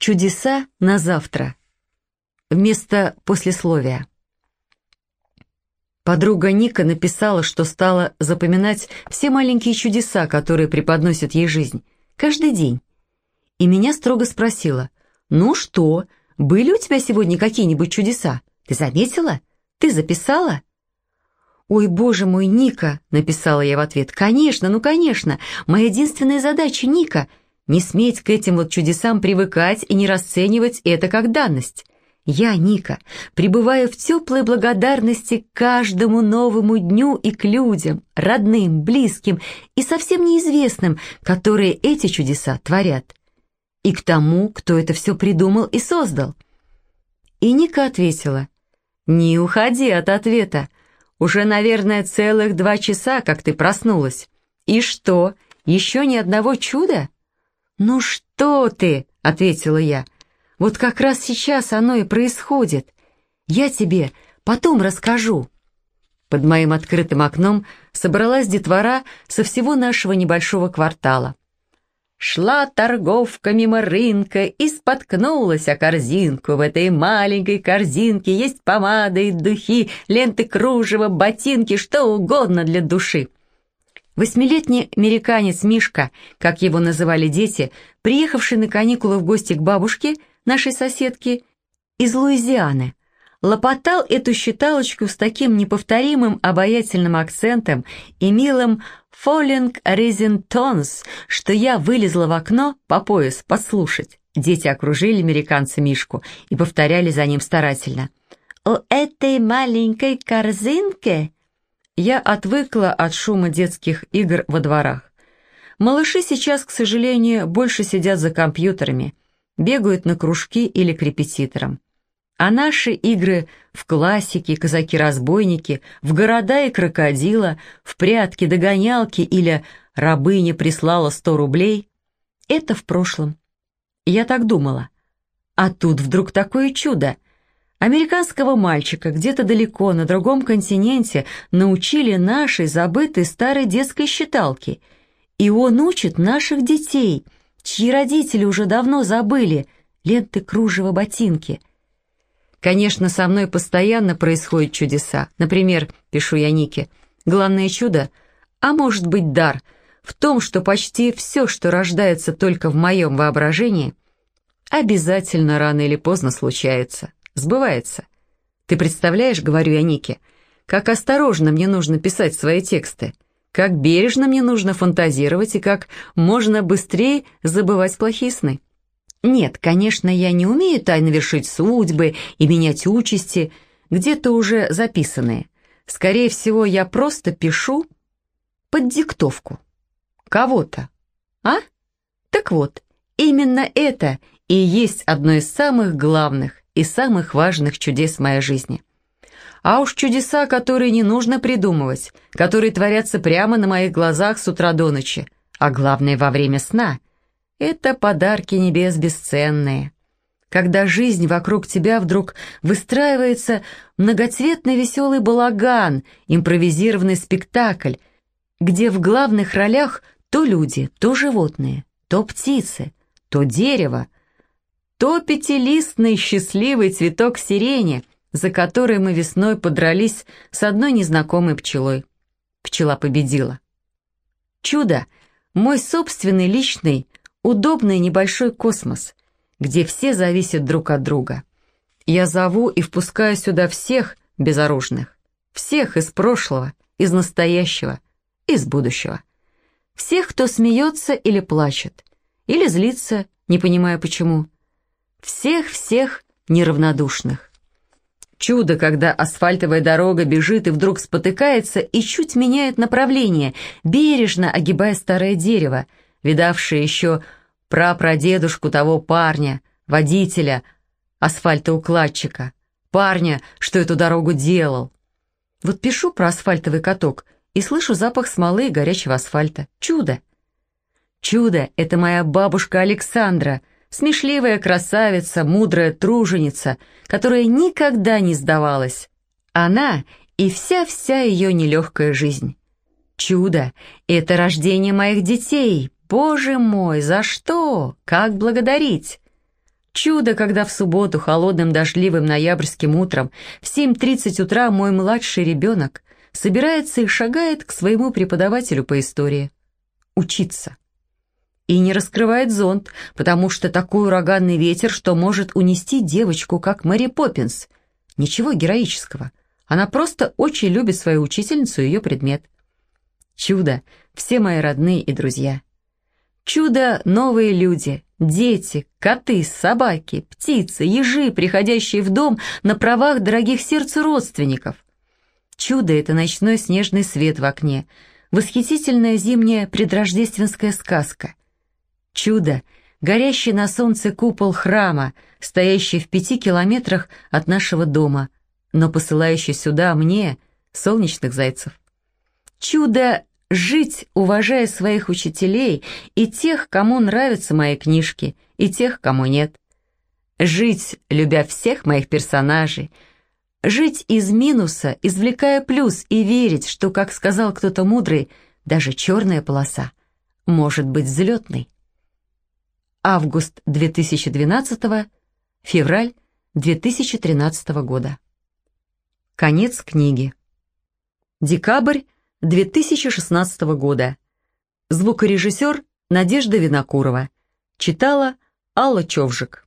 Чудеса на завтра. Вместо послесловия. Подруга Ника написала, что стала запоминать все маленькие чудеса, которые преподносит ей жизнь, каждый день. И меня строго спросила, «Ну что, были у тебя сегодня какие-нибудь чудеса? Ты заметила? Ты записала?» «Ой, боже мой, Ника!» — написала я в ответ. «Конечно, ну конечно! Моя единственная задача, Ника — не сметь к этим вот чудесам привыкать и не расценивать это как данность. Я, Ника, пребываю в теплой благодарности каждому новому дню и к людям, родным, близким и совсем неизвестным, которые эти чудеса творят. И к тому, кто это все придумал и создал. И Ника ответила, «Не уходи от ответа. Уже, наверное, целых два часа, как ты проснулась. И что, еще ни одного чуда?» «Ну что ты?» — ответила я. «Вот как раз сейчас оно и происходит. Я тебе потом расскажу». Под моим открытым окном собралась детвора со всего нашего небольшого квартала. Шла торговка мимо рынка и споткнулась о корзинку. В этой маленькой корзинке есть помады и духи, ленты кружева, ботинки, что угодно для души. Восьмилетний американец Мишка, как его называли дети, приехавший на каникулы в гости к бабушке, нашей соседке, из Луизианы, лопотал эту считалочку с таким неповторимым обаятельным акцентом и милым «Falling Raisin Tones», что я вылезла в окно по пояс послушать. Дети окружили американца Мишку и повторяли за ним старательно. «У этой маленькой корзинки...» Я отвыкла от шума детских игр во дворах. Малыши сейчас, к сожалению, больше сидят за компьютерами, бегают на кружки или к репетиторам. А наши игры в классики, казаки-разбойники, в города и крокодила, в прятки, догонялки или рабыня прислала сто рублей — это в прошлом. Я так думала. А тут вдруг такое чудо — Американского мальчика где-то далеко, на другом континенте, научили нашей забытой старой детской считалке. И он учит наших детей, чьи родители уже давно забыли, ленты кружева ботинки. Конечно, со мной постоянно происходят чудеса. Например, пишу я Нике, главное чудо, а может быть дар, в том, что почти все, что рождается только в моем воображении, обязательно рано или поздно случается сбывается. Ты представляешь, говорю я Нике, как осторожно мне нужно писать свои тексты, как бережно мне нужно фантазировать и как можно быстрее забывать плохие сны. Нет, конечно, я не умею тайно вершить судьбы и менять участи, где-то уже записанные. Скорее всего, я просто пишу под диктовку. Кого-то. А? Так вот, именно это и есть одно из самых главных, и самых важных чудес моей жизни. А уж чудеса, которые не нужно придумывать, которые творятся прямо на моих глазах с утра до ночи, а главное во время сна, это подарки небес бесценные. Когда жизнь вокруг тебя вдруг выстраивается многоцветный веселый балаган, импровизированный спектакль, где в главных ролях то люди, то животные, то птицы, то дерево, то пятилистный счастливый цветок сирени, за который мы весной подрались с одной незнакомой пчелой. Пчела победила. Чудо — мой собственный личный, удобный небольшой космос, где все зависят друг от друга. Я зову и впускаю сюда всех безоружных, всех из прошлого, из настоящего, из будущего. Всех, кто смеется или плачет, или злится, не понимая почему, всех-всех неравнодушных. Чудо, когда асфальтовая дорога бежит и вдруг спотыкается и чуть меняет направление, бережно огибая старое дерево, видавшее еще прапрадедушку того парня, водителя, асфальтоукладчика, парня, что эту дорогу делал. Вот пишу про асфальтовый каток и слышу запах смолы и горячего асфальта. Чудо! Чудо — это моя бабушка Александра, смешливая красавица, мудрая труженица, которая никогда не сдавалась. Она и вся-вся ее нелегкая жизнь. Чудо — это рождение моих детей. Боже мой, за что? Как благодарить? Чудо, когда в субботу холодным дождливым ноябрьским утром в 7.30 утра мой младший ребенок собирается и шагает к своему преподавателю по истории. Учиться. И не раскрывает зонт, потому что такой ураганный ветер, что может унести девочку, как Мэри Поппинс. Ничего героического. Она просто очень любит свою учительницу и ее предмет. Чудо, все мои родные и друзья. Чудо — новые люди, дети, коты, собаки, птицы, ежи, приходящие в дом на правах дорогих сердцу родственников. Чудо — это ночной снежный свет в окне, восхитительная зимняя предрождественская сказка. Чудо — горящий на солнце купол храма, стоящий в пяти километрах от нашего дома, но посылающий сюда мне солнечных зайцев. Чудо жить, уважая своих учителей и тех, кому нравятся мои книжки, и тех, кому нет. Жить, любя всех моих персонажей. Жить из минуса, извлекая плюс, и верить, что, как сказал кто-то мудрый, даже черная полоса может быть взлетной. Август 2012, февраль 2013 года. Конец книги. Декабрь 2016 года. Звукорежиссер Надежда Винокурова. Читала Алла Човжик.